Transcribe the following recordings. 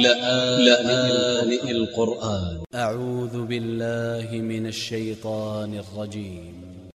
لآن القرآن. أ ع و ذ من ا ل ش ي ط ا ن ا ل ج ي م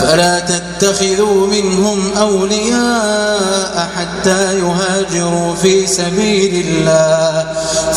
فلا تتخذوا منهم أولياء حتى يهاجروا في سبيل الله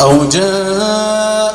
أو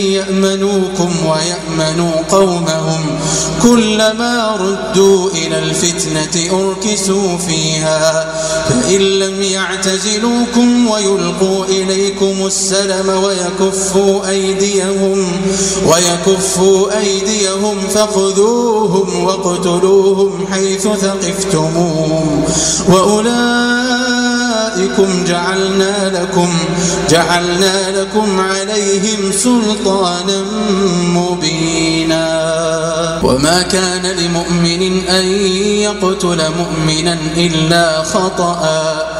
يأمنوكم ويأمنوا قومهم كلما ردوا إلى الفتنة أركسوا فيها فإن لم يعتزلوكم ويلقوا إليكم السلم ويكفوا أيديهم ويكفوا أيديهم فخذوهم واقتلوهم حيث ثقفتموهم وأولئكم جعلنا لكم جعلنا لكم عليهم سلطانا مبينا. وما كان لمؤمن أن يقتل مؤمنا إلا خطأ.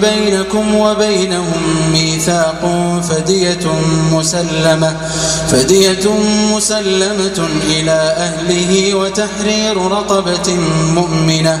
بينكم وبينهم ميثاق فدية مسلمة فدية مسلمة إلى أهله وتحرير رقبة مؤمنة.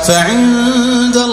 فعند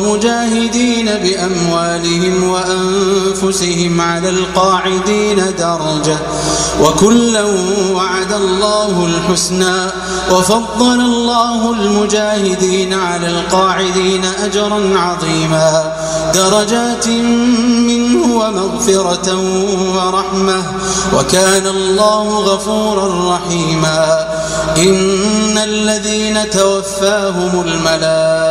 المجاهدين بأموالهم وأنفسهم على القاعدين درجة. وكلا وعد الله الحسنى. وفضل الله المجاهدين على القاعدين أجرا عظيما. درجات منه ومغفرة ورحمة. وكان الله غفورا رحيما. إن الذين توفاهم الملائكة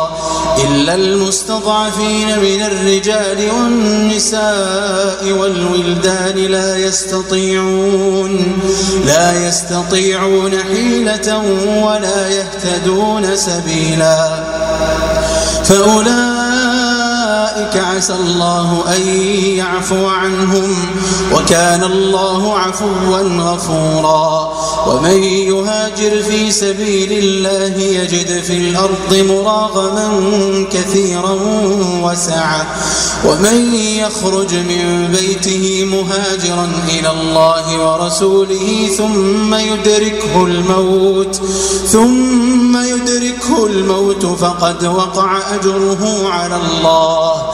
إلا المستضعفين من الرجال والنساء والولدان لا يستطيعون لا يستطيعون حيلة ولا يهتدون سبيلا. فأولئك عسى الله أن يعفو عنهم وكان الله عفوا غفورا. ومن يهاجر في سبيل الله يجد في الأرض مراغما كثيرا وسعة ومن يخرج من بيته مهاجرا إلى الله ورسوله ثم يدركه الموت ثم يدركه الموت فقد وقع أجره على الله.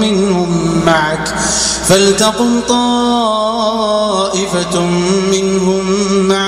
منهم معك فلتقم طائفة منهم معك.